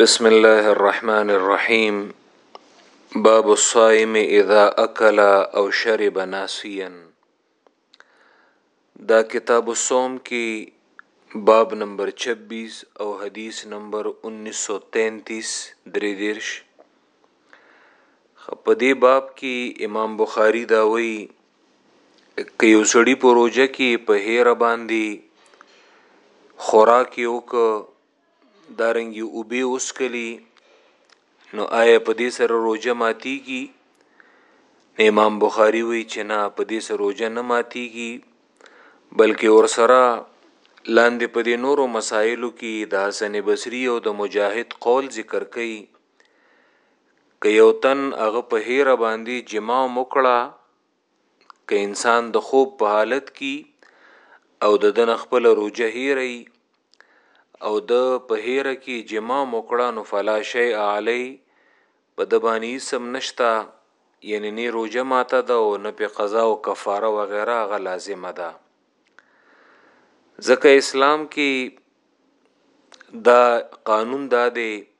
بسم الله الرحمن الرحيم باب الصائم اذا اكل او شرب ناسيا دا کتاب الصوم کې باب نمبر 26 او حدیث نمبر 1933 درې دیرش په دې باب کې امام بخاری دا وایي که یو سړي په روژه کې په هېره باندې خوراک یې وکړ دارنګې اوبه وسکلي نو آیا په دې سره روژه ماتیږي امام بخاری وی چې نه په دې سره روژه نه ماتیږي بلکې ورسره لاندې په دې نورو مسایلو کې د حسن بصری او د مجاهد قول ذکر کړي که یو تن هغه په هیره باندې جما مکړه که انسان د خوب په حالت کی او د دن خپل روجه هیری او د په هیره کی جما مکړه نو فلا شیء علی په د باندې سم نشتا یعنی نه روجه ماته ده او نه په قضا او کفاره وغیرہ هغه لازمه ده ځکه اسلام کې دا قانون دا دی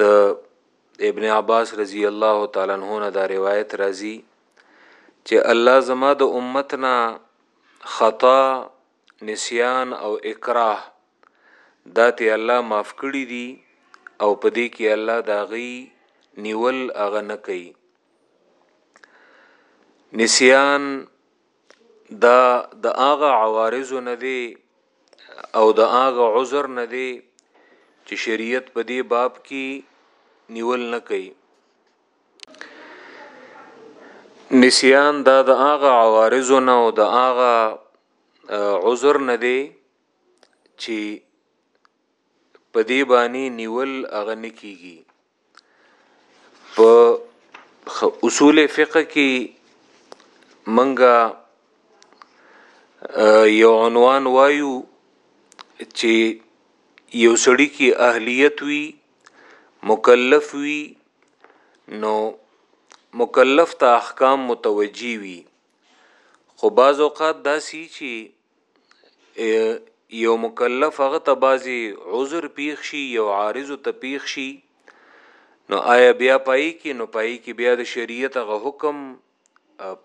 د ابن عباس رضی الله تعالی عنہ نه دا روایت راځي چې الله زما د امتنا خطا نسیان او اکراه دا ته الله معاف کړی دي او په دې کې الله دا غي نیول اغه نه کوي نسیان دا د هغه عوارض نه دی او د هغه عذر نه دی چې شریعت په دې باب کې نیول نه کوي نسیان دا د هغه عوارض نه او د هغه عذر نه دی چې په دې باندې نیول هغه نه کیږي په اصول فقه کې منګه یو عنوان وایو چې یو سړی کې اهلیت وي مکلف وي نو مکلف ته احکام متوجي وي خو بعض اوقات داسي چې یو مکلف هغه ته بعضی عذر پیښ شي یو عارض ته پیښ شي نو آیا بیا پای کې نو پای کې بیا د شریعت غ حکم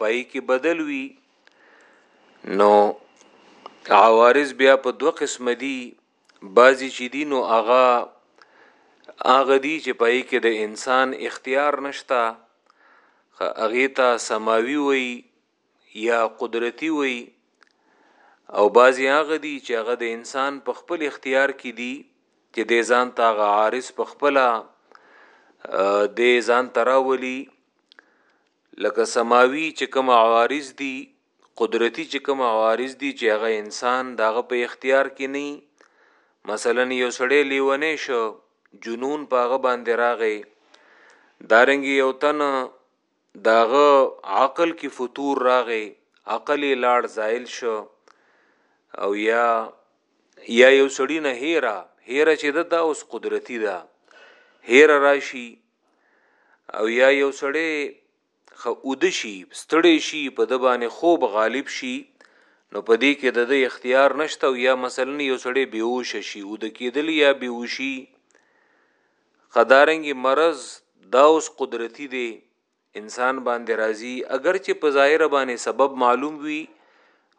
پای کې بدل وي نو عوارض بیا په دوه قسم دي بعضی چې دي نو هغه هغه دي چې پای کې د انسان اختیار نشتا هغه ته سماوي وي یا قدرتي وي او بعضې هغه دي چې هغه د انسان په خپل اختیار کې دي چې د ځان ته هغه عارض په خپله د ځان ته راولي لکه سماوي چې کوم عوارض دي قدرتي چې کوم عوارض دي چې هغه انسان دغه په اختیار کې نه مثلا یو سړی لیونی شو جنون په هغه باندې راغی دارنګ یو تن د هغه عقل کې فتور راغی عقل یې لاړ زایل شو او یا یا یو سړی نه هیرا هیرا چې د دا اوس قدرتی ده هیرا راشي او یا یو سړی خو اودشي ستړی شي په د باندې خوب غالب شي نو په دې کې د د اختیار نشته او یا مثلا یو سړی بیوش شي او د کېدل یا بیوشي خدارنګه مرض دا اوس قدرتی دی انسان باندې راځي اگر چې په ظاهر باندې سبب معلوم وي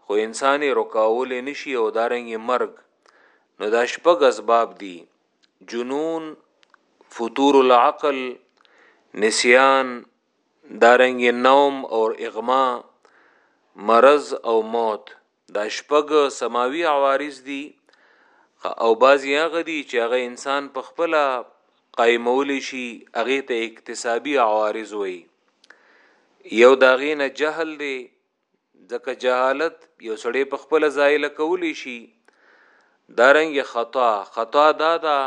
خو انسان یې رکاول نشي او دارنګ مرګ نو دا شپږ اسباب دي جنون فطور العقل نسیان دارنګ نوم او اغما مرض او موت دا شپږ سماوي عوارض دي او بعضی هغه دي چې هغه انسان په خپل قائمول شي هغه ته اکتسابي عوارض وي یو داغې نه جهل دی ځکه جهالت یو سړی په خپل ځای لکول شي دارنګ خطا خطا دا دا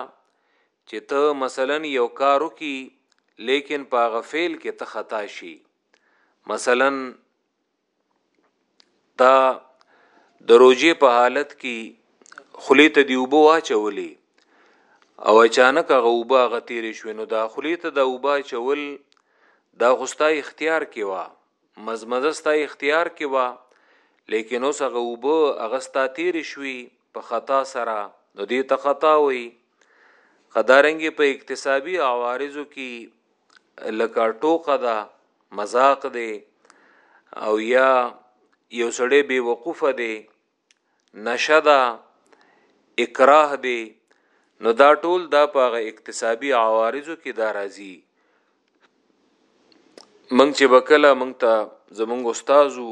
چې ته مثلا یو کارو کی لیکن په غفیل کې ته خطا شي مثلا تا د روجې په حالت کې خلی ته دی وبو واچولې او اچانک هغه وبا غتیر شو نو دا خلی ته دا وبا چول دا خوستا اختیار کې وا مزمزه ستا اختیار کې وا لیکن اوس هغه وبو هغه ستا تیر شوي په خطا سره نو دې ته خطا وي قدارنګ په اکتسابي عوارضو کې لکه ټوکه ده مزاق دی او یا یو سړی بی وقوفه دی نشه ده اکراه دی نو دا ټول دا پاغه اقتصابي عوارضو کې دا راځي منګ چې بکلا منګ ته زمونږ استادو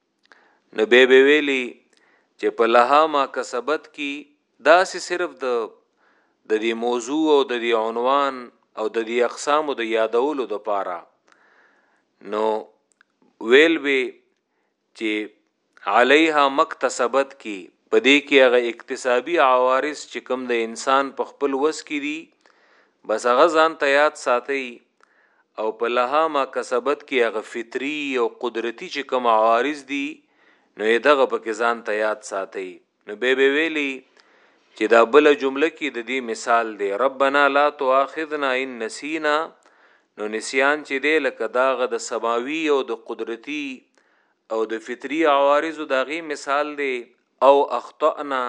نو به به ویلی چې په لها ما کسبت کی داسې صرف د د دې موضوع او د دې عنوان او د دې اقسام د یادولو د پاره نو ویل به چې علیها مکتسبت کی په دې کې هغه اکتسابي عوارض چې کوم د انسان په خپل وس کې دي بس هغه ځان ته یاد ساتۍ او په لها ما کسبت کې هغه فطري او قدرتي چې کوم عوارض دي نو یې دغه په کې ځان ته یاد ساتۍ نو به به ویلي چې دا بل جمله کې د دې مثال دی ربنا لا تواخذنا ان نسینا نو نسیان چې دی لکه داغه د سماوي او د قدرتي او د فطري عوارض داغي مثال دی او اخطأنا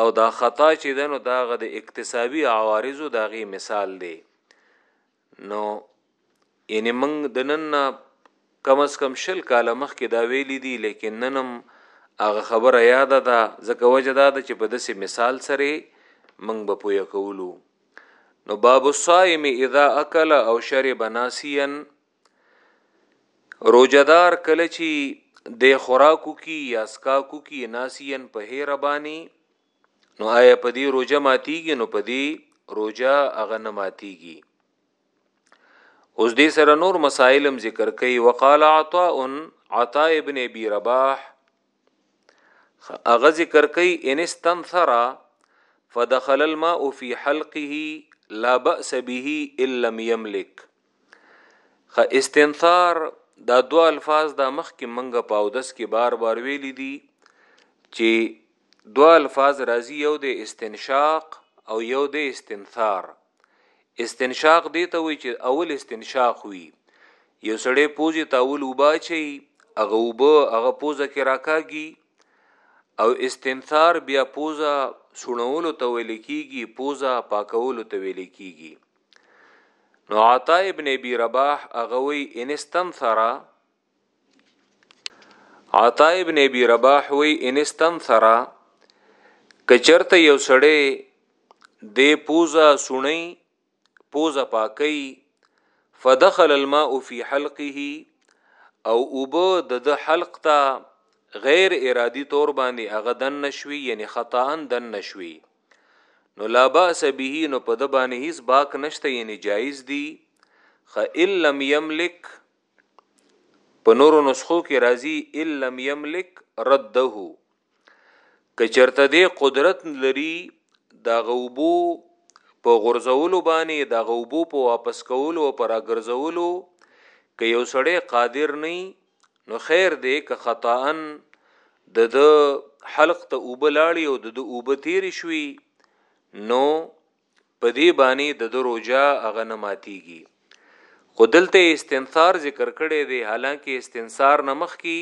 او دا خطا چې دنو داغه د اکتسابي عوارضو داغي مثال دی نو یعنی موږ د نن کم از کم شل کاله مخکې دا ویلې دي لیکن ننم هغه خبره یاد ده ځکه وجه دا ده چې په داسې مثال سره موږ به پوهه کولو نو باب الصائم اذا اکل او شرب ناسيا روجدار کله چی د خوراکو کی یا سکاکو کی ناسین په هیر بانی نو آیا په دې روجه ماتیږي نو په دې روجه هغه نه ماتیږي اوس دې سره نور مسائلم ذکر کوي وقال عطاء عطاء ابن ابي رباح اغه ذکر کوي ان استنثر فدخل الماء في حلقه لا باس به الا لم يملك خ استنثار دا دو الفاظ دا مخ کې منګه پاودس کې بار بار ویلي دي چې دو الفاظ راځي یو د استنشاق او یو د استنثار استنشاق دی ته وی چې اول استنشاق وی یو سړی پوزي تاول وبا چي هغه وب هغه پوزه کې راکاږي او استنثار بیا پوزه سړولو ته ویل کیږي پوزه پاکولو ته ویل کیږي نو عطا ابن ابي رباح اغوي ان استنثر عطا ابن ابي رباح وي ان استنثر کچرته یو سړی د پوزا سونی پوزا پاکي فدخل الماء في حلقه او اوبه د د حلق ته غیر ارادي تور باندې هغه دن نشوي یعنی خطا دن نشوي نو لا باس به نو په د باندې هیڅ باک نشته یعنی جایز دی خ ان لم یملک په نورو نسخو کې راځي ان لم یملک رده کچرته دی قدرت لري دا غوبو په غرزولو باندې دا غوبو په واپس کولو او پر اگرزولو که یو سړی قادر نه نو خیر دی که خطاً د د حلق ته اوبه لاړې او د د اوبه تیرې شوي نو په دې باندې د د روجا هغه نه ماتیږي خو دلته استنثار ذکر کړی دی حالانکه استنثار نه مخ کی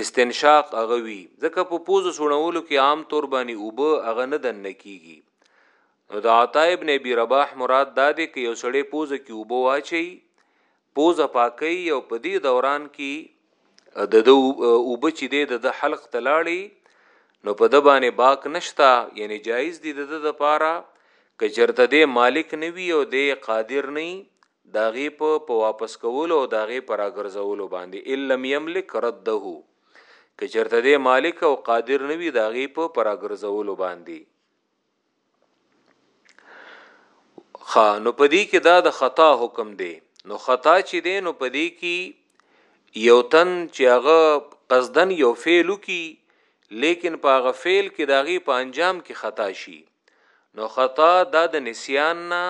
استنشاق هغه وي ځکه په پوز سړولو کې عام طور باندې اوبه هغه نه دن کیږي نو د عطا ابن ابي رباح مراد دا دی چې یو سړی پوز کې اوبه واچي پوزه پاکوي او په دې دوران کې د ده اوبه چې دی د ده حلق ته لاړې نو په ده باندې باک نشته یعنی جایز دی د ده دپاره که چرته دی مالک نه وي او دی قادر نه د هغې په په واپس کولو او د هغې په راګرځولو باندې ان لم یملک رده که چرته دی مالک او قادر نه وي د هغې په په راګرځولو باندې خا نو پدی کې دا د خطا حکم دی نو خطا چې دی نو پدی کې یو تن چې هغه قصدن یو فعل کی لیکن په هغه فعل کې داغي په انجام کې خطا شي نو خطا دا د نسیان نه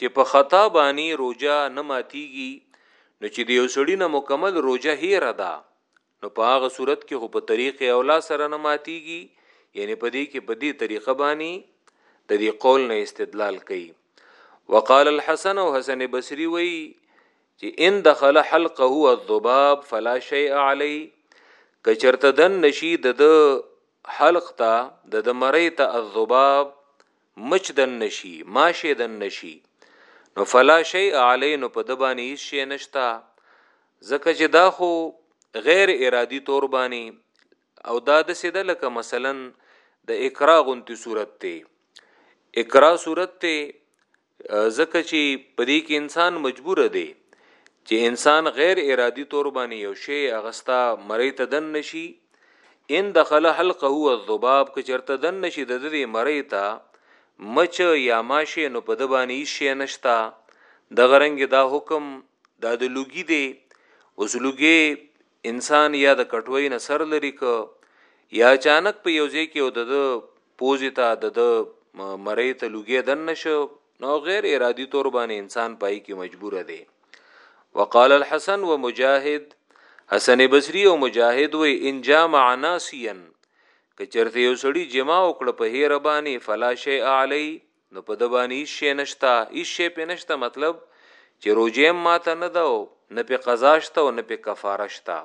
چه په خطا بانی روژه نه ماتیږی نو چه د یو سړی نه مکمل روژه هیره ده نو په هغه صورت کی خو په طریق اولا سره نه ماتیږی یعنی په دی کی په دی طریقه بانی د دی قول نه استدلال کوي وقال الحسن او حسن بصری وی چه ان دخل حلقه الذباب فلا شیء علی کچرته دن نشی د حلق ته د مری ته الذباب مچ دننه شي ماشې دننه شي نو فلا شیء علی نو په د باندې هیڅ شی نشتا ځکه چې دا خو غیر ارادي تور باندې او دا د سیده لکه مثلا د اقرا غونتی صورت ته اقرا صورت ته ځکه چې په دې کې انسان مجبور دی چې انسان غیر ارادي تور باندې یو شی اغستا مری ته دن نشي ان دخل حلقه هو الذباب که چرته دن نشي د دې مری ته مچ یا ماشه نو په د باندې شي نشتا د غرنګ دا حکم دا د لوګي دی اوس لوګي انسان یا د کټوي نه سر لري ک یا اچانک په یو ځای کې او د پوزي ته د مری ته لوګي دن نشو نو غیر ارادی طور باندې انسان پای کې مجبور دی وقال الحسن ومجاهد حسن بصری او مجاهد وی ان جامع ناسیا که چرته یو سړی جما وکړه په هیر باندې فلا شی علی نو په د باندې هیڅ شی نشتا هیڅ شی په نشتا مطلب چې روجه ماته نه داو نه په قضا شته او نه په کفاره شته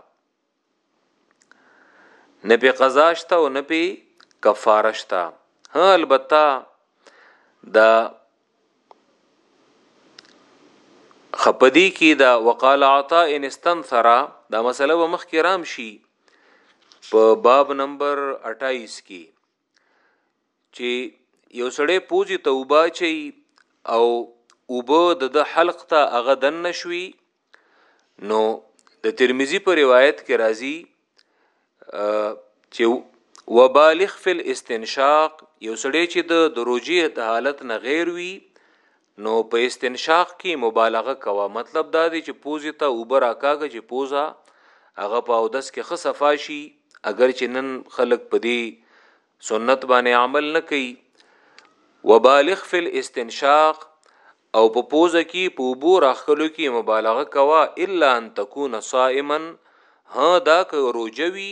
نه په قضا شته او نه په کفاره شته ها البته دا خپدی کې دا وقال عطا ان استنثر دا مسله به مخ کې رام شي په باب نمبر 28 کې چې یو سړی پوزي توبه چي او وبو د حلق ته اغه دن نشوي نو د ترمذی په روایت کې راځي چې وبالغ فی الاستنشاق یو سړی چې د دروجی د حالت نه غیر وي نو په استنشاق کې مبالغه کوا مطلب دا دی چې پوزې ته اوبر اکاګه چې پوزا هغه په او دس کې خصفا شي اگر چې نن خلق پدی سنت باندې عمل نه کوي وبالغ فی الاستنشاق او په پوزه کی په اوبو راښکلو کی مبالغه کوه الا ان تکون صائما هه دا که روژه وی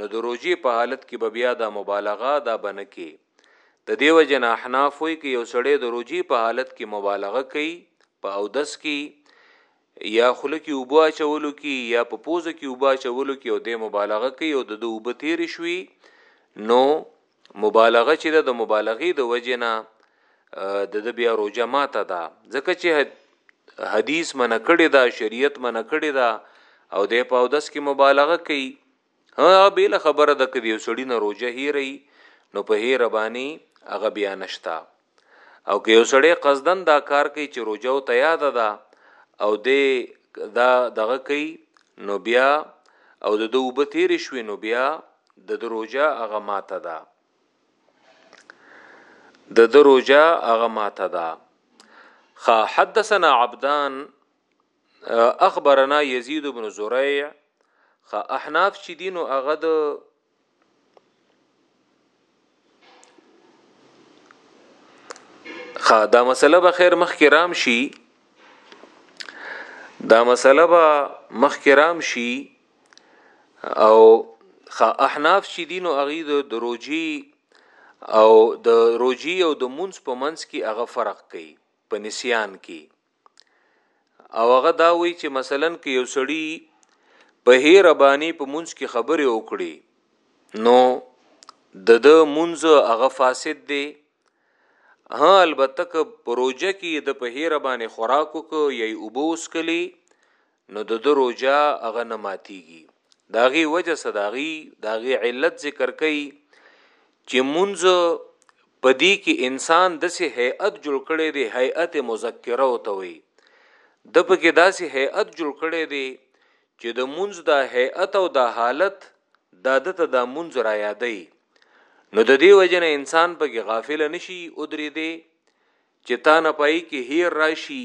نو د روژی په حالت کی به بیا دا مبالغه دا به نه کی ددی وجه نه احناف وایی که یو سړی د روژی په حالت کی مبالغه کوي په اودس کی یا خوله کې اوبه اچولو کې یا په پوزه کې اوبه اچولو کې او د مبالغه کوي او د د اوبه تیر شوي نو مبالغه چې د مبالغه د وجنه د د بیا روزه ماته ده ځکه چې حدیث منکړی دا شریعت منکړی دا او د پاودس کې مبالغه کوي ها بیل خبره د کدی وسړی نه روزه هیری نو په هیر بانی هغه بیا نشتا او که یو سړی قصدن دا کار کوي چې روزه او تیا ده دا او دې دا دغه کوي نو بیا او د دوه به تیر شوي نو بیا د دروجه هغه ماته ده د دروجه هغه ماته ده خا حدثنا عبدان اخبرنا یزید بن زریع خ احناف چې دینو هغه د خا دا مسله به خیر مخ کرام شي دا مسله به مخ کرام شي او خا احناف چې دینو هغه د دروجی او د روجی او د مونز په منځ کې هغه فرق کوي په نسیان کې او هغه دا وی چې مثلا کې یو سړی په هیر باندې په مونږ کې خبره وکړي نو د د مونږ هغه فاسد دی ها البته که پروژه کې د په هیر باندې خوراک وکړي یا وبوس کلی نو د ده روژه هغه نه ماتیږي د هغې وجه څه د هغې د هغې علت ذکر کوي چې مونځ په دې کې انسان داسې هيئت جوړ کړي دی هيئت مذکره او توي د پکې داسې هيئت جوړ کړي دی چې د منځ د هيئت او د حالت د عادت د منځ را یادې نو د دې وجنه انسان پکې غافل نشي او درې دی چې تا نه پای کې هیر راشي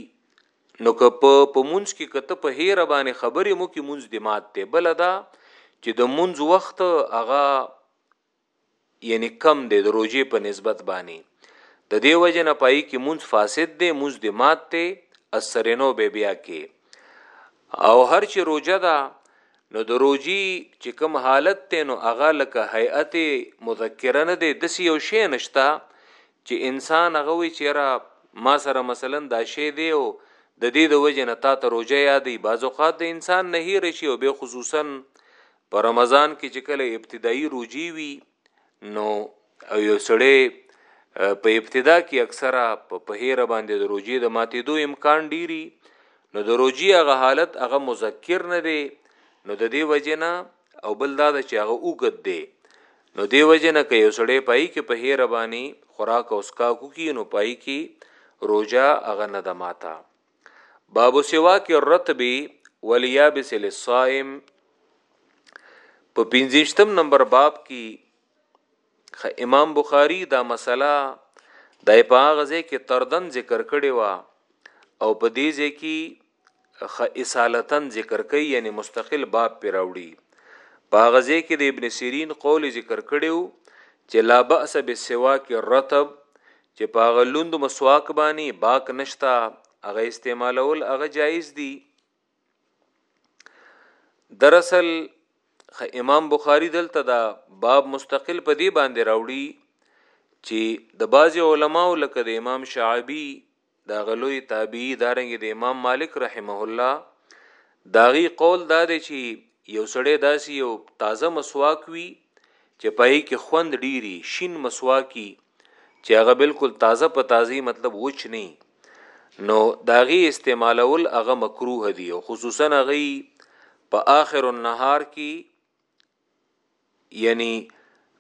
نو که په په مونږ کې کته په هیر باندې خبرې مو کې مونږ د مات ته بل دا چې د مونږ وخت هغه یعنی کم دی د روزي په نسبت باندې د دې وجه نه پای کې مونږ فاسد دی مونږ د مات ته اثرینو به بیا کې او هر چې روزه ده نو د روزي چې کوم حالت ته نو هغه لکه هيئت مذکره نه دی د سی یو شی نشتا چې انسان هغه وي چې یاره ما سره مثلا دا شی دی او د دې د وجې نه تا ته روژه یادی بعض اوقات د انسان نه هیر شي او به خصوصا په رمضان کې چې کله ابتدایي روجي وي نو او یو سړی په ابتدا کې اکثره په پهیر باندې د روجي د ماتېدو امکان ډيري نو د روجي هغه حالت هغه مذکر نه دی نو د دې وجنه او بل دا چې هغه اوګد دی نو دی وجه نه کوي سړی پای کې په هیر باندې خوراک او اسکا کو کی نو پای کې روجا هغه نه د ماتا باب سوا کې رتب ولیابس للصائم په 25م نمبر باب کې امام بخاری دا مسله د په هغه ځای کې تردن ذکر کړي وا او په دې ځای کې خ اصالتن ذکر کوي یعنی مستقل باب پر راوړي په هغه ځای کې د ابن سیرین قول ذکر کړیو چې لا باس بالسواک الرطب چې په هغه لوند مسواک باندې باک نشتا هغه استعمالول هغه جایز دي دراصل امام بخاری دلته دا باب مستقل په دې باندې راوړي چې د بعضی علماو لکه د امام شعبی دا غلوی تابعی دارنګ د امام مالک رحمه الله داغي قول دا دی چې یو سړی داسي یو تازه مسواک وی چې پای کې خوند ډیری شین مسواکی چې هغه بالکل تازه په تازي مطلب وچ نه نو داغي استعمالول هغه مکروه دی او خصوصا هغه په آخر النهار کې یعنی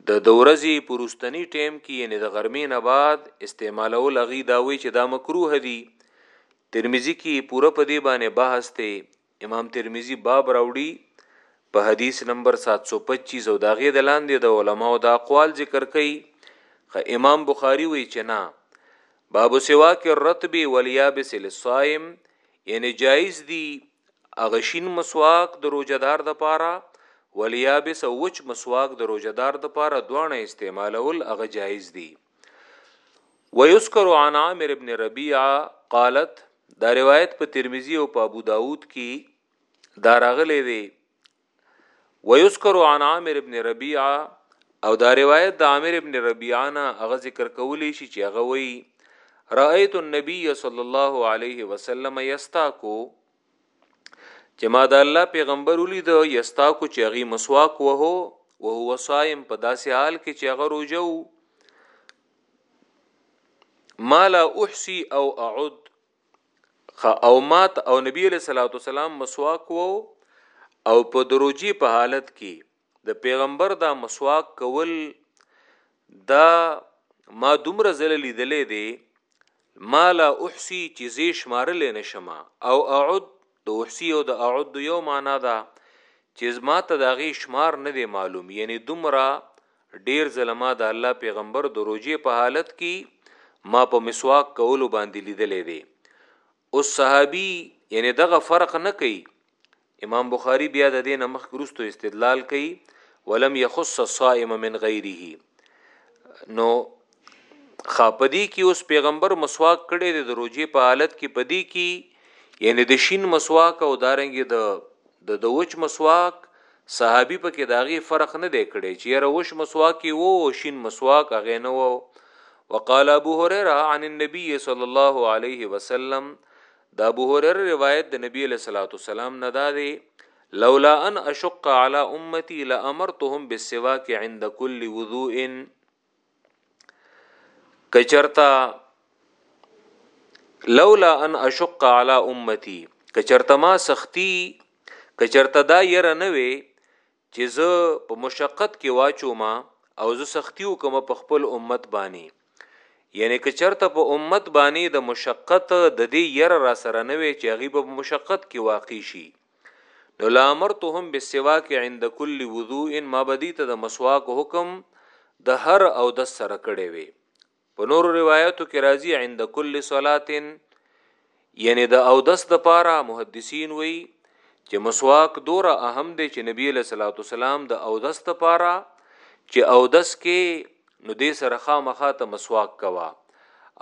د دورزی پرستنی ټیم کې یعنی د غرمې نه بعد استعمالول هغه دا وی چې دا مکروه دی ترمذی کې پوره په دې باندې بحث ته امام ترمذي باب راوړي په حدیث نمبر 725 او داغه د لاندې د علماو د اقوال ذکر کوي خ امام بخاری وی چې نه باب سواک الرطب والیابس للصائم یعنی جایز دی اغشین مسواک د روزدار د پاره ولیابس او وچ مسواک د روزدار د پاره دوانه استعمالول اغه جایز دی ويذكر عن عامر ابن ربيعه قالت دا روایت په ترمذی او په ابو داود کې دا راغلی دی ويذكر عن عامر ابن ربيعه او دا روایت د عامر ابن ربيعه نه هغه ذکر کولی شي چې هغه وایي رأيت النبي صلى الله عليه وسلم يستاكو چې ما د الله پیغمبر ولید یستاکو چې هغه مسواک وه او هو صائم په داسې حال کې چې هغه روزه وو ما لا احسی او اعد او مات او نبی علیہ الصلوۃ والسلام مسواک وو او په دروجی په حالت کې د پیغمبر دا مسواک کول دا ما دومره زله لیدلې دی ما لا احسی چې زی شمارل نه شما او اعد د احسی او د اعد یو معنا ده چې ما ته دا غي شمار نه دی معلوم یعنی دومره ډیر زلما د الله پیغمبر د روجې په حالت کې ما په مسواک کولو باندې لیدلې دی او صحابي یعنی دغه فرق نه کوي امام بخاری بیا د دین مخ ګرستو استدلال کوي ولم يخص الصائم من غیره نو خاپدی کې اوس پیغمبر مسواک کړي د روزي په حالت کې پدی کې یعنی د شین مسواک او دارنګ د د وچ مسواک صحابي په کې داغي فرق نه دی کړي چې یره وش مسواک وو او شین مسواک هغه نه وو وقال ابو هريره عن النبي صلى الله عليه وسلم دا ابو هريره روایت د نبی علیہ الصلوۃ والسلام نه دا دی لولا ان اشق على امتي لامرتهم بالسواك عند كل وضوء کچرتا لولا ان اشق على امتي کچرتا ما سختی کچرتا دا ير نه وي چي زه په مشقت کي واچوم او زه سختی وکم په خپل امت بانی یعنی که چرته په امت بانی د مشقت د دی ير را سره نه وی چي هغه په مشقت کي واقع شي نو لامرتهم بالسواک عند كل وضوء ما بدی ته د مسواک حکم د هر او د سره کړي وي په نورو روایتو کې راځي عند کل صلات یعنی د اودس د پاره محدثین وی چې مسواک دوره اهم دی چې نبی له صلوات والسلام د اودس د پاره چې اودس کې نو دې سره خامخا ته مسواک کوا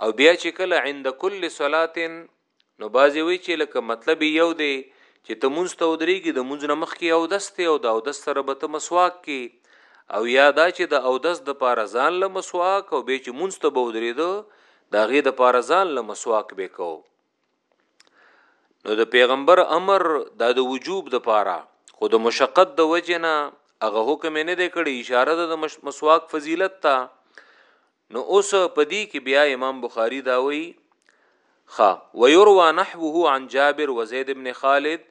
او بیا چې کله عند کل صلات نو بعضې وایي چې لکه مطلب یې یو دی چې ته مونځ ته ودرېږي د مونځ نه مخکې اودس دی او د اودس سره به ته مسواک کې او یا دا چې د اودس د پاره ځان له مسواک او به چې مونږ ته به ودرېدو دا غي د پاره ځان له مسواک به کو نو د پیغمبر امر دا د وجوب د پاره خو د مشقت د وجنه هغه حکم نه دی کړی اشاره ده د مسواک فضیلت ته نو اوس په دي کي بيا امام بخاري دا وي ښه ويروى نحوه عن جابر وزيد بن خالد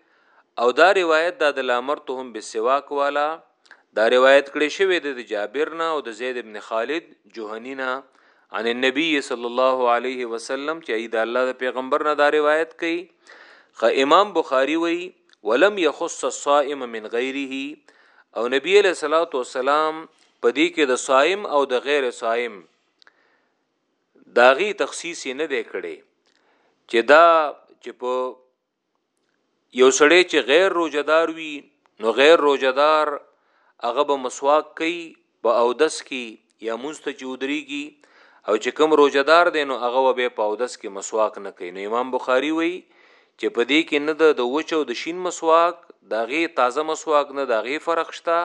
او دا روايت دا د لامرتهم بالسواک والا دا روايت کړي شوی د جابر نه او د زيد بن خالد جوهني نه عن النبي صلی الله علیه وسلم چې اې د الله د پیغمبر نه دا روایت کوي خ امام بخاری وی ولم يخص الصائم من غیره او نبی علیہ الصلوۃ والسلام په دې کې د صائم او د غیر صائم داغي تخصیص نه دی کړي چې دا چې په یو سړی چې غیر روزدار وي نو غیر روزدار هغه به مسواک کوي په اودس کې یا مونږ ته چودريږي او چې کوم روزدار دی نو هغه به په اودس کې مسواک نه کوي نو امام بخاری وایي چې په دې کې نه د د وچ او د شین مسواک د هغې تازه مسواک نه د هغې فرق شته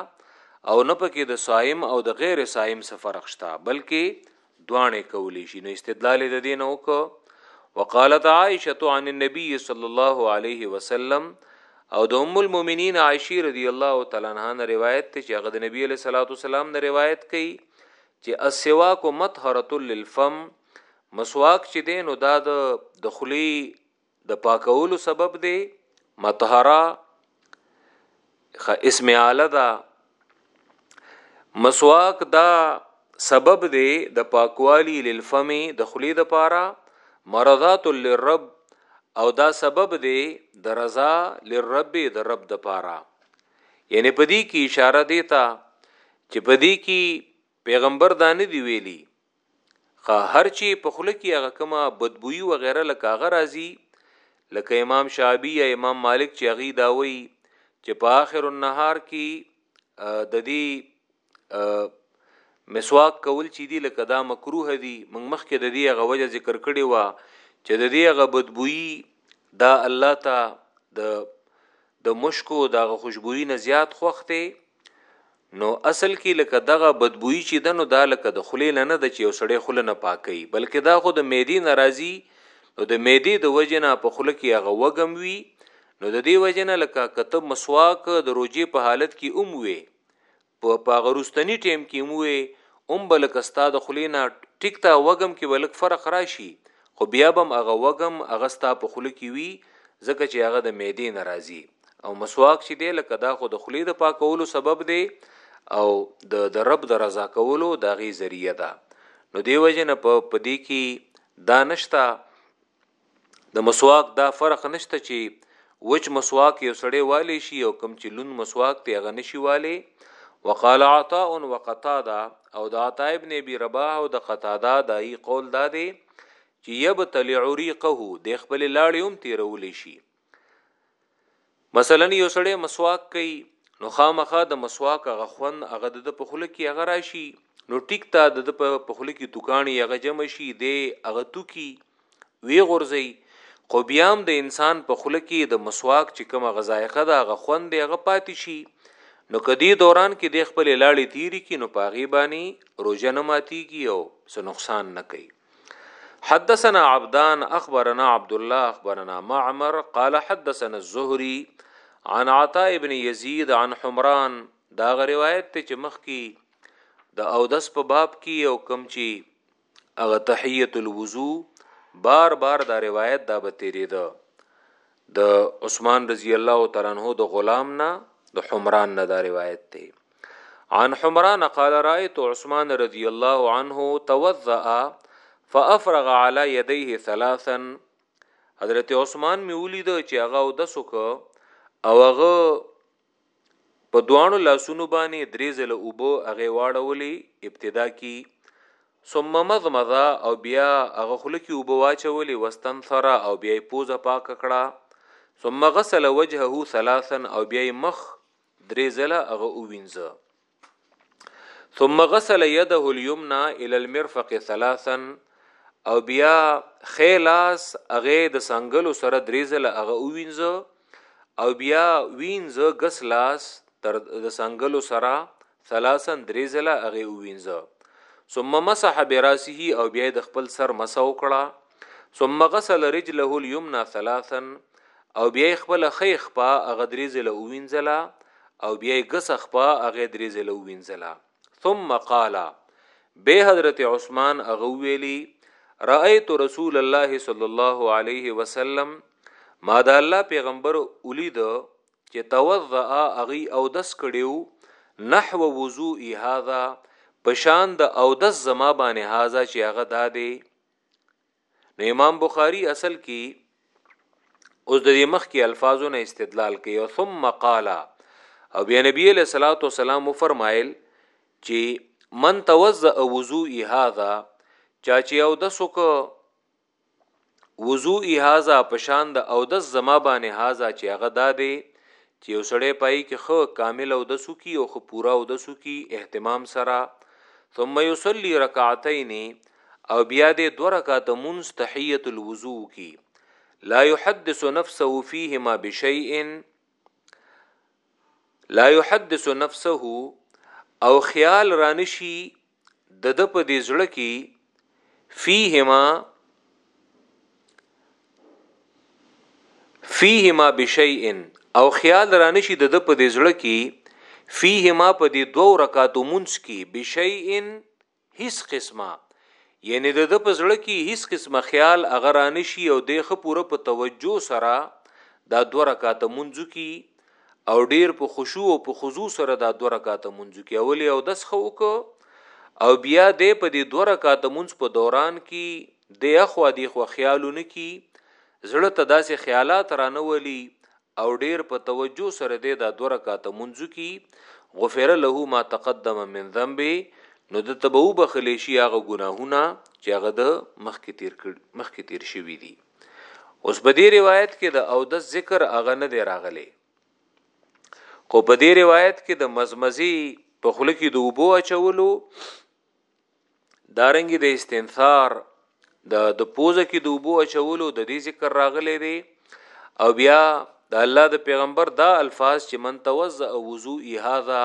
او نه پکې د صایم او د غیر صایم څه فرق شته بلکې دواړه کولی شي نو استدلال د دې نه وکړه وقالت عائشه عن النبي صلی الله علیه وسلم او د ام المؤمنین عائشه رضی الله تعالی عنها نه روایت ته چې هغه د نبی علیہ الصلوۃ والسلام نه روایت کړي چې السواک مطهره للفم مسواک چې دین او دا د خلی د پاکولو سبب دی مطهره خ اسم اعلی دا مسواک دا سبب دی د پاکوالی للفم د خلی د پاره مرضات للرب او دا سبب دی د رضا للرب د رب د پاره یعنی پدی کی اشاره دیتا چې پدی کی پیغمبر دانه دی ویلی خه هر چی په خوله کی هغه کومه بدبوی وغیره لکه هغه راځی لکه امام شعبی یا امام مالک چی هغه دا وی چې په آخر النهار کی د دې مسواک کول چی دی لکه دا مکروه دی موږ مخکې د دې هغه وجه ذکر کړی و چې د دې هغه بدبوی دا الله ته د د مشکو دا خوشبوئی نه زیات خوخته نو اصل کې لکه دغه بدبويي چې ده نو دا لکه د خولې نه نه ده چې یو سړی خوله نه پاکوي بلکې دا خو د معدې نه راځي نو د معدې د وجې نه په خوله کې هغه وږم وي نو د دې وجې نه لکه که ته مسواک د روجې په حالت کې هم وې په هغه روستني ټیم کې هم وې هم به لکه ستا د خولې نه ټیک تا وږم کې به لږ فرق راشي خو بیا به هم هغه وږم هغه ستا په خوله کې وي ځکه چې هغه د معدې نه راځي او مسواک چې دی لکه دا خو د خلی د پاکولو سبب دی او د د رب د رضا کولو دا غي ذریعہ ده نو دی وجنه په پدی کې دا نشتا د مسواک دا فرق نشته چې وچ مسواک یو سړی والی شي او کم چې لون مسواک ته غنه شي والی وقال عطاء وقتاده او د عطاء ابن ابي رباح او د قتاده دای قول دادی چې یبتلع ريقه د خپل لاړې هم تیرول شي مثلا یو سړی مسواک کوي نو خامخه د مسواک هغه خوند هغه د په خوله کې هغه راشي نو ټیک تا د په خوله کې توکانی هغه جمع شي د هغه توکي وی غورځي خو بیا هم د انسان په خوله کې د مسواک چې کومه غذایخه ده هغه خوند هغه پاتې شي نو کدی دوران کې د خپل لاړې تیری کې نو پاغي بانی روزه نه ماتيږي او څه نقصان نه کوي حدثنا عبدان اخبرنا عبد الله اخبرنا معمر قال حدثنا الزهري عن عطاء ابن يزيد عن حمران دا غ روایت ته چې مخ کی د او دس په باب کی او کم چی اغه تحیت الوضو بار بار دا روایت دا به تیری ده د عثمان رضی الله تعالی عنہ د غلام نه د حمران نه دا روایت ته عن حمران قال رأيت عثمان رضي الله عنه توضأ فأفرغ على يديه ثلاثا حضرت عثمان می ولید چې هغه او د سوک او هغه په دوانو لاسونو باندې درې ځله اوبو هغه واړولې ابتدا کی ثم مضمضه او بیا هغه خله کې اوبو واچولې واستنثر او بیا پوزه پاک کړه ثم غسل وجهه ثلاثا او بیا مخ درې ځله هغه ووینځه ثم غسل يده اليمنى الى المرفق ثلاثا او بیا خیلاس هغه د سنگلو سره درې ځله هغه ووینځه او بیا وینځه غس لاس تر د سنگلو سره ثلاثا درې ځله هغه ووینځه ثم مسح براسه او بیا د خپل سر مسح وکړه ثم غسل رجله اليمنى ثلاثا او بیا خپل خې خپا هغه درې ځله ووینځله او بیا یې ګسه خپا هغه درې ځله ووینځله ثم قال به حضرت عثمان هغه ویلی رأیت رسول الله صلی الله علیه وسلم ما د الله پیغمبر ولید چې توضأ اغي او دس کړیو نحو وضوء هذا پشان د او دس زما باندې هاذا چې هغه دادې نو امام بخاری اصل کې اوس د مخ کې الفاظو نه استدلال کوي او ثم قال او بیا نبی له صلوات و سلام فرمایل چې من توزع وضوء هذا چا چې او د سوک وضوء هذا پشان د او د زما باندې هذا چې هغه دادې چې وسړې پای کې خو کامل او د سوکي او خو پورا او د سوکي اهتمام سره ثم يصلي رکعتين او بیا دې دوه رکعته لمونځ تحیة الوضوء وکړي لا يحدث نفسه فيهما بشيء لا يحدث نفسه او خیال رانشي د د په دې زړه کې فيهما فيهما بشيء او خیال رانشي د د په دې زړه کې فيهما په دې دوو رکعاتو مونږ کې بشيء هیڅ قسمه یعنی د ده په زړه کی هیڅ قسمه خیال هغه رانشی او دی ښه پوره په توجه سره دا دوه رکعاته مونځ کی او ډیر په خشوع او په خضوع سره دا دوه رکعاته مونځ کی اولی او دس خو وک او بیا دی په دی دوه رکعاته مونځ په دوران کی دی اخوا دی خو خیالونه کی زړه ته داسې خیالات رانه ولی او ډیر په توجه سره دی دا دوه رکعته مونځ وکړي غفر له ما تقدم من ذنبه نو ده ته به وبخښل شي هغه ګناهونه چې هغه ده مخکې تیر کړ مخکې تیر شوي دي اوس په دې روایت کې د اودس ذکر هغه نه دی راغلی خو په دې روایت کې د مزمزي په خله کې د اوبو اچولو دارنګي د استنثار د د پوزه کې د وبو اچولو د دې ذکر راغلي دي او بیا د الله د پیغمبر دا الفاظ چې من توزع وضوء هذا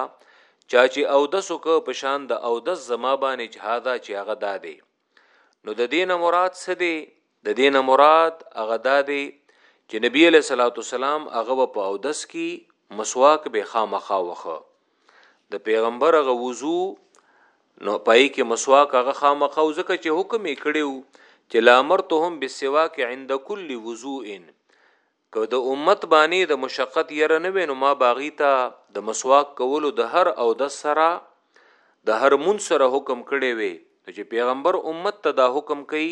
چا چې او د سوک په شان د او د زما باندې هذا چې هغه دادې نو د دینه مراد څه دی د دې نه مراد هغه دا دی چې نبی علیه الصلاۃ والسلام هغه به په اودس کې مسواک به خامخا وخه د پیغمبر هغه وضو نو پای کې مسواک هغه خامخا او ځکه چې حکم یې کړیو چې لامرتهم بالسواک عند كل وضوء که د امت باندې د مشقت یره نه وینو ما باغی ته د مسواک کولو د هر او د سره د هر مون سره حکم کړي وي نو چې پیغمبر امت ته دا حکم کوي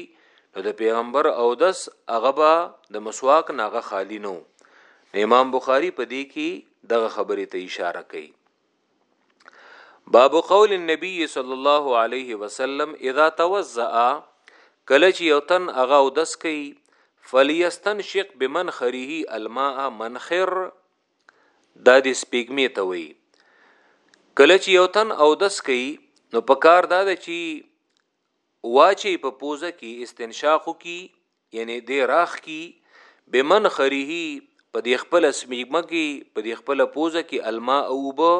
نو د پیغمبر او دس هغه به د مسواک ناغه خالی نو امام بخاری په دې کې دغه خبرې ته اشاره کوي باب قول النبي صلی الله علیه وسلم اذا توزع کله چې یو تن هغه او دس کوي فلیستنشق بمن خریه الماء منخر دا د سپیګمی ته وي کله چې یو تن او دس کوي نو پکار دا ده چې واچي په پوزه کی استنشاق وکي یعنی دی راخ کی بمنخره په دی خپل سمیګمه کی په دی خپل پوزه کی الماء اوبه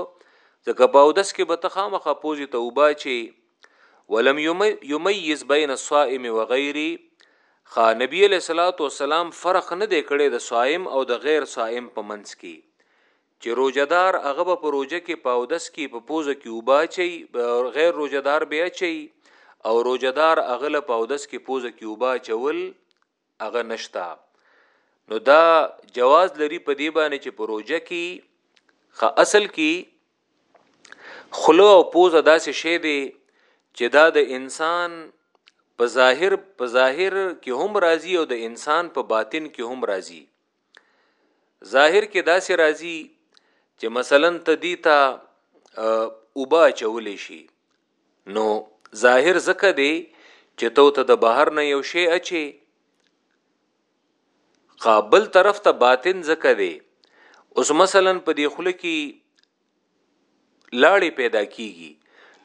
ځکه په اودس کې به ته خامخه پوزې ته اوبه چي ولم یمیز بین الصائم وغیره خا نبی علیہ الصلوۃ والسلام فرق نه دی کړی د صائم او د غیر صائم په منځ کې چې روژه دار هغه به په روژه کې په اودس کې په پوزه کې اوبه اچوي غیر روژه دار به اچوي او روژه دار هغه له په اودس کې پوزه کې اوبه اچول هغه نشتا نو دا جواز لري په دی باندې چې په روژه کې خه اصل کې خلو او پوزه داسې شی دی چې دا د انسان په ظاهر په ظاهر کې هم راضي او د انسان په باطن کې هم راضي ظاهر کې داسې راځي چې مثلا ته دی ته اوبه چولې شي نو ظاهر زکه دی چې تو ته د بهر نه یو شی اچي قابل طرف ته باطن زکه دی اوس مثلا په دې خله کې لاړې پیدا کیږي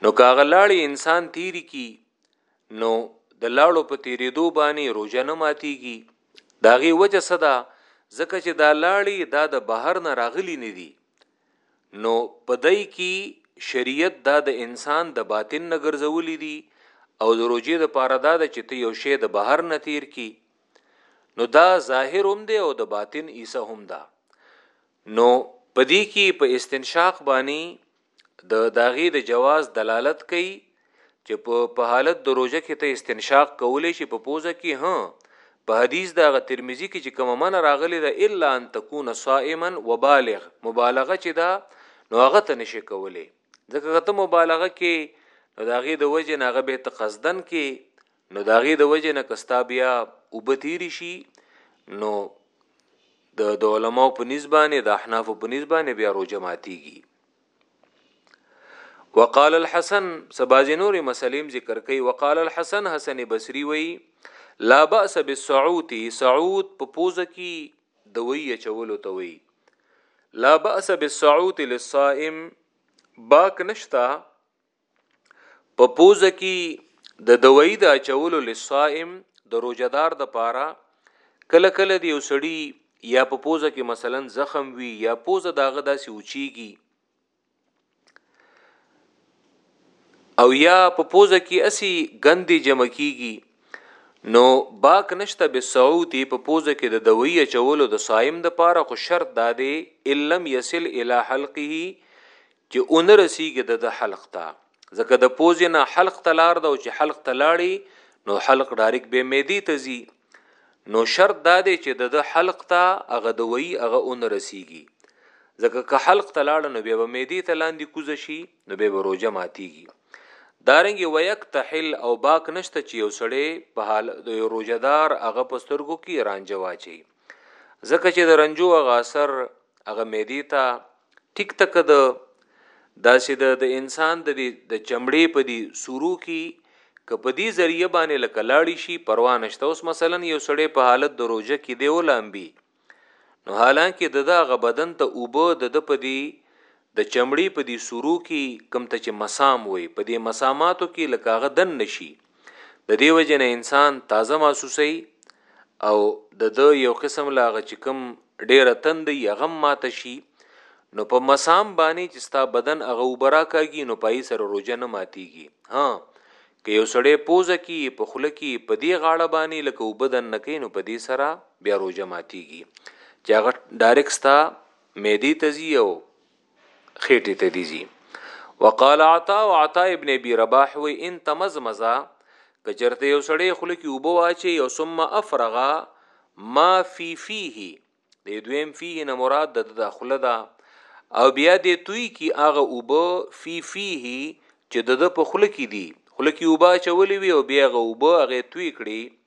نو کاغه لاړې انسان تیری کی نو د لاړو په تیریدو باندې روزه نه ماتیږي داغي وجه صدا ځکه چې دا لاړی دا د بهر نه راغلی نه دی نو پدای کی شریعت دا د انسان د باطن نه ګرځولې دي او د روجې د پاره دا د چې ته یو شی د بهر نه تیر کی نو دا ظاهر هم دی او د باطن عیسی هم دا نو پدې کې په استنشاق باندې د داغي د جواز دلالت کوي چې په په حالت د روزه کې ته استنشاق کولې شي په پوزه کې ها په حدیث دا غ ترمذی کې چې کوم من راغلی دا الا ان تكون صائما وبالغ مبالغه چې دا نو هغه ته نشي کولې ځکه ته مبالغه کې نو دا غي د وجه ناغه به ته قصدن کې نو د هغې د وجې نه که ستا بیا اوبه تیرې شي نو د د علماو په نسبانه د احنافو په نسبانه بیا روجه ماتیږي وقال الحسن سباز نور مسلم ذکر کوي وقال الحسن حسن بصري وی لا باس بالسعوت سعوت په پوزه کې دوی چولو ته وی لا باس بالسعوت للصائم باک نشتا په پوزه کې د دوی د اچولو لصائم د روجدار د پاره کله کله دی وسړي یا په پوزه کې مثلا زخم وي یا پوزه داغه داسې اوچیږي او یا په پوزه کې اسی غندې جمع کیږي نو باک نشته به سعودي په پوزه کې د دوی چولو د صائم د پاره خو شرط دادې الم یسل الی حلقه چې اون رسیږي د د حلق ته ځکه د پوزې نه حلق ته لار ده او چې حلق ته لاړي نو حلق ډاریک به میدی ته ځي نو شرط دا دی چې د د حلق ته هغه دوی هغه اون رسیږي ځکه که حلق ته لاړ نو به میدی ته لاندې کوز شي نو به روزه ماتيږي دارنګ ويک تحل او باک نشته چې یو سړی په حال د روزدار هغه پسترګو کې رانجه واچي ځکه چې د رنجو هغه اثر هغه معدې ته ټیک تک د داسې د د انسان د د چمړې په دي سورو کې کپدی ذریعہ باندې لکه لاړی شي پروا نشته اوس مثلا یو سړی په حالت د روزه کې دی ولامبي نو حالانکه د دغه بدن ته اوبه د د پدی د چمړې په دې سورو کې کوم ته چې مسام وایي په دې مساماتو کې لکه هغه دننه شي د دې وجه نه انسان تازه محسوسوي او د ده یو قسم له هغه چې کوم ډېره تند وي هغه هم ماته شي نو په مسام باندې چې ستا بدن هغه اوبه راکاږي نو پای سره روژه نه ماتیږي ها که یو سړی پوزه کی په خوله کی په دی غاړه باندې لکه وبدن نکې نو په دې سره بیا روزه ماتيږي چې هغه ډایرکټ ستا معدې ته ځي او خېټې ته دي ځي وقال عطا او عطا ابن ابي رباح وي ان تمزمزا کچرته یو سړی خله کې وبو واچي او ثم افرغا ما فی فیه د دویم فیه نه مراد د داخله ده او بیا د توی کی هغه وبو فی فیه چې د په خله کې دي خله کې وبا چولې وي او بیا هغه وبو هغه توی کړي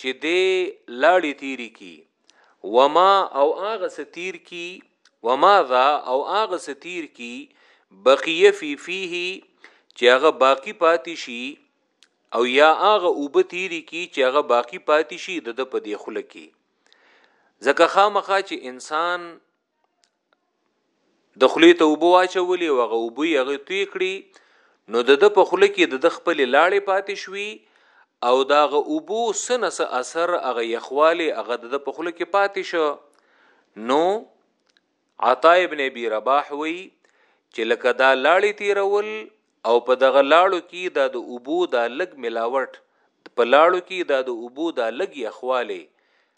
چې دې لاړې تیری کی وما او هغه څه تیر کی وماذا او هغه څه تیر کی بقیه فی فیه چې هغه باقی پاتې شي او یا هغه اوبه تیری کی چې هغه باقی پاتې شي د د په دی خله کی ځکه خامخا چې انسان د خلی ته وبو واچولې او هغه وبو یې هغه توی کړي نو د د په خله کې د د خپل لاړې پاتې شوي او دا غ وبو سنه س اثر هغه یخواله هغه د په خله کې پاتې شو نو عطا ابن ابي رباح وی چې لکه دا لاړې تیرول او په دغه لاړو کې دا د وبو دا لګ ملاوت په لاړو کې دا د وبو دا لګ یخواله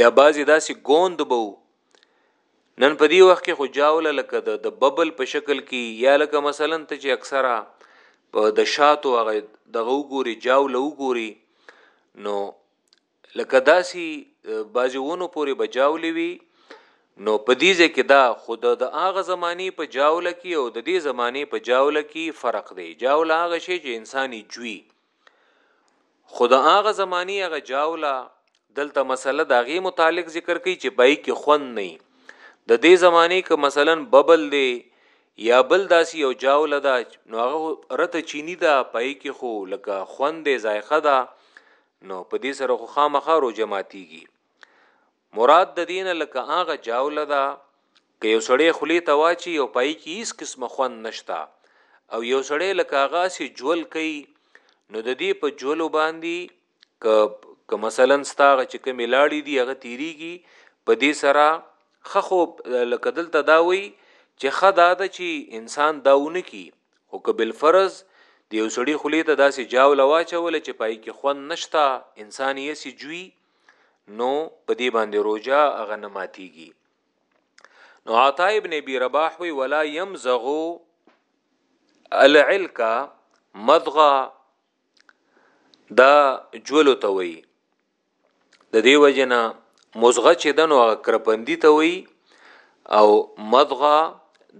یا بعضی داسې ګوند به وو نن په دې وخت کې خو جاوله لکه د د ببل په شکل کې یا لکه مثلا ته چې اکثره په د شاتو هغه دغه وګوري جاوله وګوري نو لکه داسي بازي ونو پورې بجاولې وي نو په دې ځای کې دا خود د هغه زماني په جاوله کې او د دې زماني په جاوله کې فرق دی جاوله هغه شی چې انساني جوي خود هغه زمانی هغه جاولا دلته مسله دا غي متعلق ذکر کوي چې پای کې خون نه د دې زمانی که مثلا ببل دی یا بل داسي او جاولا دا نو هغه رته چینی دا پای کې خو لکه خون دی ذایقه دا نو په دې سره خو خامخارو جماعتيږي مراد د دې نه لکه هغه جاوله ده که یو سړی خولې ته واچي او پای کې هیڅ قسمه خوند نشته او یو سړی لکه هغه سي جول کوي نو د دې په جولو باندې که که مثلا ستاغه چې کوم لاړې دي هغه تیریږي په دې سره خخو لکه دلته دا وی چې خدا د چې انسان داونه کی خو که بل فرض د یو سړي خلی ته داسې جاو لوا چول چې پای کې خوند نشتا انسان یې سي جوی نو په دې باندې روجا هغه نه ماتيږي نو عطا ابن ابي رباح وی ولا يمزغو العلکا مضغه دا جولو ته وی د دې وجنه مزغه چې دنو کرپندی ته وی او مضغه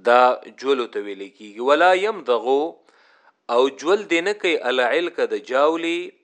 دا جولو ته ویل کیږي ولا يمضغو او جول دینه کوي العلکا د جاولی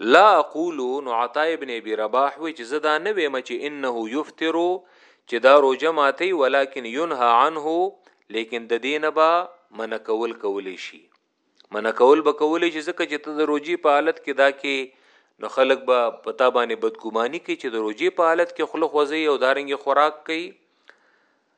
لا اقول نو عطا ابن ابي رباح وی چې زدا نه ویم چې انه یفطر چې دا روزه ماتي ولکن ينها عنه لیکن د دین با من کول کول شي من کول به کول شي ځکه چې ته د روزي په حالت کې دا کې نو خلک به پتا باندې بدګماني کوي چې د روزي په حالت کې خلق وځي او دارنګ خوراک کوي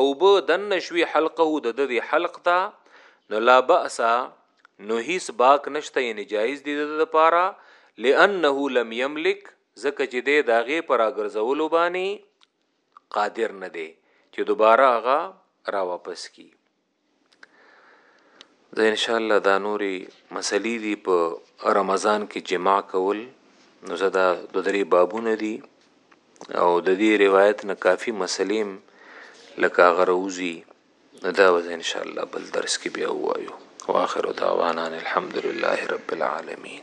اوبه دننه شوي حلقه د ده د حلق ته نو لا بأس نو هیڅ باک نشته یعنی جایز دی د ده پاره لانه لم یملک ځکه چې دی د هغې پر راګرځولو باندې قادر نه دی چې دوباره هغه را واپس کی زه ان شاء الله دا نوري مسلې دي په رمضان کې جماع کول نو زه دا د درې بابونه دي او د دې روایت نه کافی مسلیم لکه هغه روزي دا وز ان شاء الله بل درس کې بیا وایو واخر دعوانا الحمدلله رب العالمین